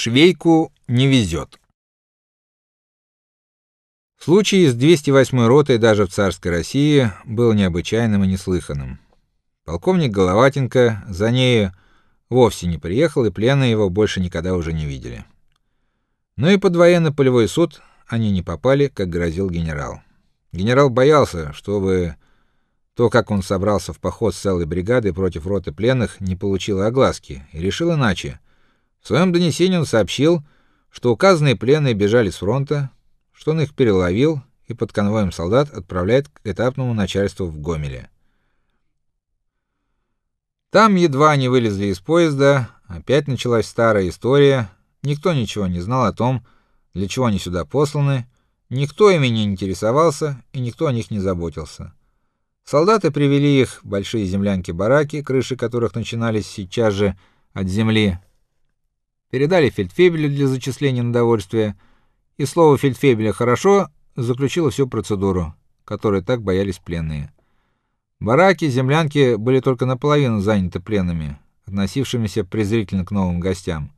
Швейку не везет. Случай с 208-й ротой даже в царской России был необычайным и неслыханным. Полковник Головатенко за ней вовсе не приехал, и пленные его больше никогда уже не видели. Но и под военно-полевой суд они не попали, как грозил генерал. Генерал боялся, чтобы то, как он собрался в поход с целой бригадой против роты пленных, не получило огласки, и решил иначе. В своем донесении он сообщил, что указанные пленные бежали с фронта, что он их переловил и под конвоем солдат отправляет к этапному начальству в Гомеле. Там едва они вылезли из поезда, опять началась старая история. Никто ничего не знал о том, для чего они сюда посланы, никто ими не интересовался и никто о них не заботился. Солдаты привели их в большие землянки-бараки, крыши которых начинались сейчас же от земли. Передали фельдфебелю для зачисления на довольствие, и слово фельдфебеля хорошо заключило всю процедуру, которой так боялись пленные. Бараки, землянки были только наполовину заняты пленными, относившимися презрительно к новым гостям.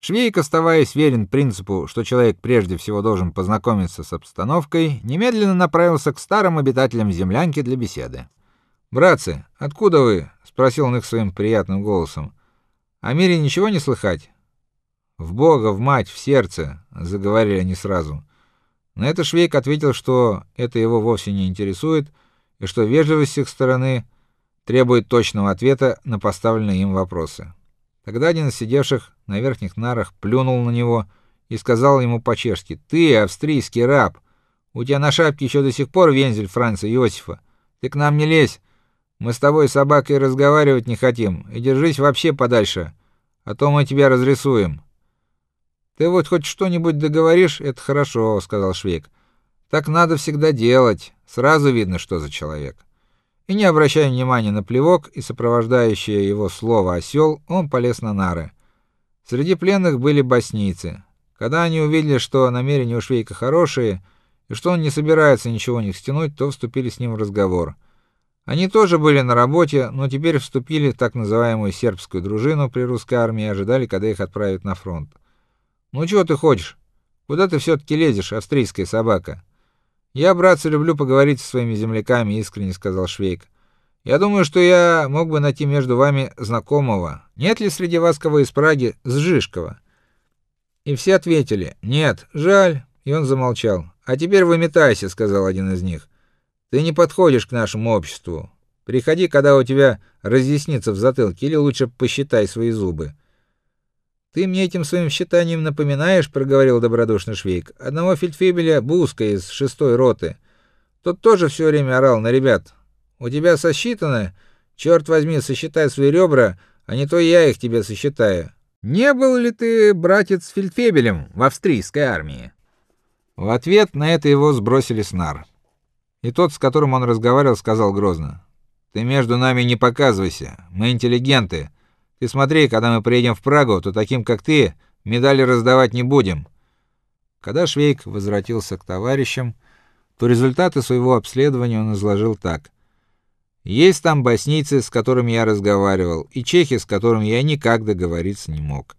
Швейк, оставаясь верен принципу, что человек прежде всего должен познакомиться с обстановкой, немедленно направился к старым обитателям землянки для беседы. "Братцы, откуда вы?" спросил он их своим приятным голосом. "О мире ничего не слыхать?" "В Бога, в мать, в сердце", заговорили они сразу. На это Швейк ответил, что это его вовсе не интересует и что вежливость с их стороны требует точного ответа на поставленные им вопросы. Тогда один из сидевших на верхних нарах плюнул на него и сказал ему по-чешски: "Ты австрийский раб. У тебя на шапке еще до сих пор вензель Франца Иосифа. Ты к нам не лезь. Мы с тобой собакой разговаривать не хотим. И держись вообще подальше, а то мы тебя разрисуем". Ты вот хоть что-нибудь договоришь, это хорошо, сказал Швейк. Так надо всегда делать. Сразу видно, что за человек. И не обращая внимания на плевок и сопровождающее его слово осел, он полез на нары. Среди пленных были боснийцы. Когда они увидели, что намерения у Швейка хорошие и что он не собирается ничего не стянуть, то вступили с ним в разговор. Они тоже были на работе, но теперь вступили в так называемую сербскую дружину при русской армии и ожидали, когда их отправят на фронт. Ну чего ты хочешь? Куда ты все таки лезешь, австрийская собака? Я, братцы, люблю поговорить со своими земляками, искренне сказал Швейк. Я думаю, что я мог бы найти между вами знакомого. Нет ли среди вас кого из Праги с Жишкова? И все ответили: "Нет, жаль". И он замолчал. "А теперь выметайся", сказал один из них. "Ты не подходишь к нашему обществу. Приходи, когда у тебя разъяснится в затылке, или лучше посчитай свои зубы". Ты мне этим своим считанием напоминаешь, проговорил добродушный Швейк. Одного фельдфебеля Буска из шестой роты. Тот тоже все время орал на ребят. У тебя сосчитано? Черт возьми, сосчитай свои ребра, а не то я их тебе сосчитаю. Не был ли ты братец фельдфебелем в австрийской армии? В ответ на это его сбросили с нар. И тот, с которым он разговаривал, сказал грозно: "Ты между нами не показывайся. Мы интеллигенты. Ты смотри, когда мы приедем в Прагу, то таким, как ты, медали раздавать не будем. Когда Швейк возвратился к товарищам, то результаты своего обследования он изложил так: есть там боснийцы, с которыми я разговаривал, и чехи, с которыми я никак договориться не мог.